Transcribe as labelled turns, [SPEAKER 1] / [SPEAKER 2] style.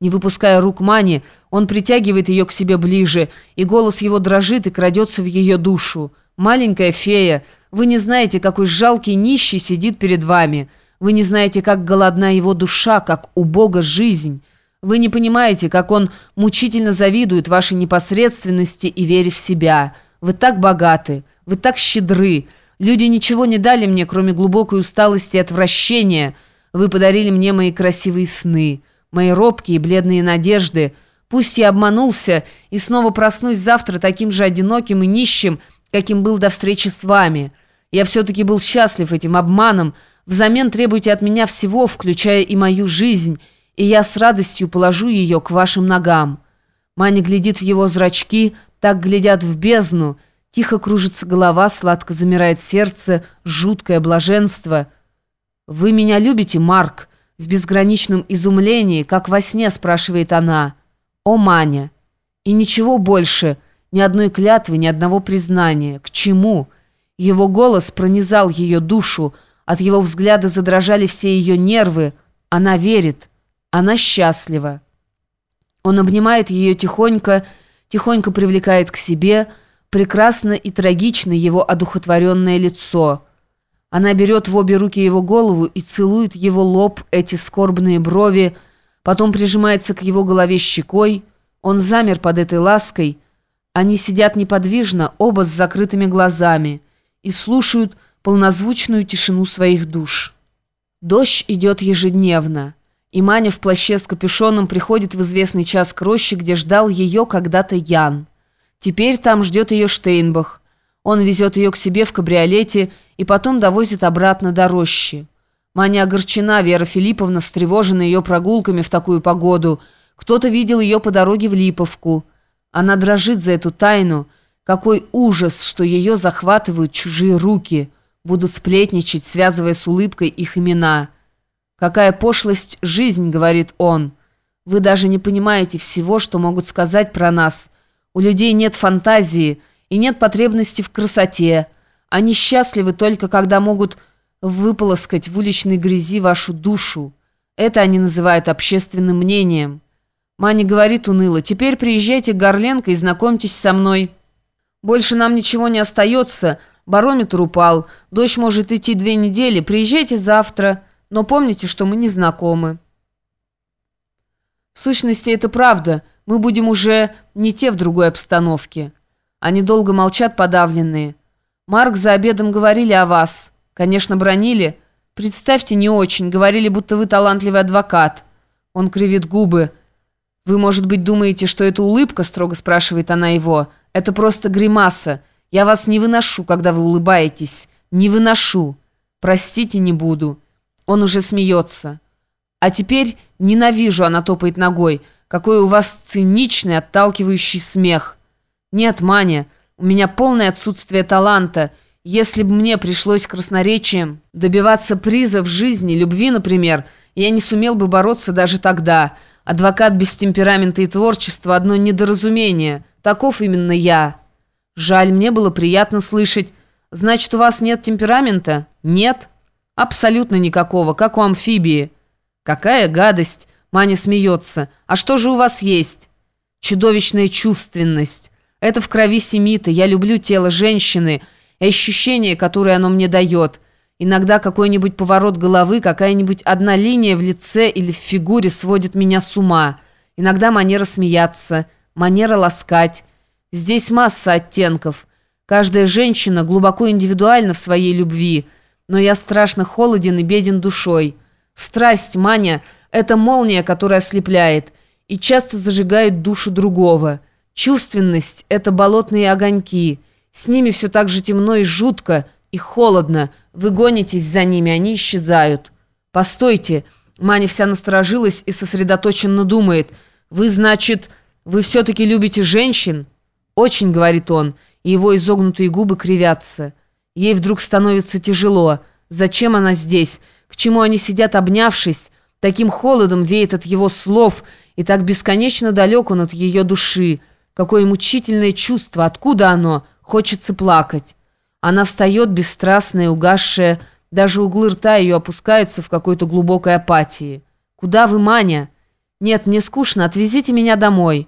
[SPEAKER 1] Не выпуская рук Мани, он притягивает ее к себе ближе, и голос его дрожит и крадется в ее душу. «Маленькая фея, вы не знаете, какой жалкий нищий сидит перед вами. Вы не знаете, как голодна его душа, как у Бога жизнь. Вы не понимаете, как он мучительно завидует вашей непосредственности и вере в себя. Вы так богаты, вы так щедры. Люди ничего не дали мне, кроме глубокой усталости и отвращения. Вы подарили мне мои красивые сны» мои робкие бледные надежды. Пусть я обманулся и снова проснусь завтра таким же одиноким и нищим, каким был до встречи с вами. Я все-таки был счастлив этим обманом. Взамен требуйте от меня всего, включая и мою жизнь, и я с радостью положу ее к вашим ногам». Маня глядит в его зрачки, так глядят в бездну. Тихо кружится голова, сладко замирает сердце, жуткое блаженство. «Вы меня любите, Марк?» В безграничном изумлении, как во сне, спрашивает она. «О, Маня!» И ничего больше, ни одной клятвы, ни одного признания. К чему? Его голос пронизал ее душу, от его взгляда задрожали все ее нервы. Она верит, она счастлива. Он обнимает ее тихонько, тихонько привлекает к себе, прекрасно и трагично его одухотворенное лицо – она берет в обе руки его голову и целует его лоб, эти скорбные брови, потом прижимается к его голове щекой. Он замер под этой лаской. Они сидят неподвижно, оба с закрытыми глазами, и слушают полнозвучную тишину своих душ. Дождь идет ежедневно, и Маня в плаще с капюшоном приходит в известный час к роще, где ждал ее когда-то Ян. Теперь там ждет ее Штейнбах. Он везет ее к себе в кабриолете и потом довозит обратно до рощи. Маня огорчена, Вера Филипповна встревожена ее прогулками в такую погоду. Кто-то видел ее по дороге в Липовку. Она дрожит за эту тайну. Какой ужас, что ее захватывают чужие руки. Будут сплетничать, связывая с улыбкой их имена. «Какая пошлость жизнь», — говорит он. «Вы даже не понимаете всего, что могут сказать про нас. У людей нет фантазии» и нет потребности в красоте. Они счастливы только, когда могут выполоскать в уличной грязи вашу душу. Это они называют общественным мнением. Маня говорит уныло, «Теперь приезжайте к Горленко и знакомьтесь со мной. Больше нам ничего не остается. Барометр упал. Дождь может идти две недели. Приезжайте завтра. Но помните, что мы не знакомы». В сущности, это правда. Мы будем уже не те в другой обстановке. Они долго молчат подавленные. Марк за обедом говорили о вас. Конечно, бронили. Представьте, не очень. Говорили, будто вы талантливый адвокат. Он кривит губы. «Вы, может быть, думаете, что это улыбка?» строго спрашивает она его. «Это просто гримаса. Я вас не выношу, когда вы улыбаетесь. Не выношу. Простите, не буду». Он уже смеется. «А теперь ненавижу», она топает ногой. «Какой у вас циничный, отталкивающий смех». «Нет, Маня, у меня полное отсутствие таланта. Если бы мне пришлось красноречием добиваться приза в жизни, любви, например, я не сумел бы бороться даже тогда. Адвокат без темперамента и творчества – одно недоразумение. Таков именно я». «Жаль, мне было приятно слышать. Значит, у вас нет темперамента?» «Нет?» «Абсолютно никакого, как у амфибии». «Какая гадость!» – Маня смеется. «А что же у вас есть?» «Чудовищная чувственность». Это в крови семита. Я люблю тело женщины и ощущение, которое оно мне дает. Иногда какой-нибудь поворот головы, какая-нибудь одна линия в лице или в фигуре сводит меня с ума. Иногда манера смеяться, манера ласкать. Здесь масса оттенков. Каждая женщина глубоко индивидуальна в своей любви, но я страшно холоден и беден душой. Страсть, Маня – это молния, которая ослепляет и часто зажигает душу другого – Чувственность — это болотные огоньки. С ними все так же темно и жутко, и холодно. Вы гонитесь за ними, они исчезают. Постойте. Маня вся насторожилась и сосредоточенно думает. Вы, значит, вы все-таки любите женщин? Очень, говорит он, и его изогнутые губы кривятся. Ей вдруг становится тяжело. Зачем она здесь? К чему они сидят, обнявшись? Таким холодом веет от его слов, и так бесконечно далек он от ее души. Какое мучительное чувство! Откуда оно? Хочется плакать. Она встает, бесстрастная, угасшая. Даже углы рта ее опускаются в какой-то глубокой апатии. «Куда вы, Маня?» «Нет, мне скучно, отвезите меня домой».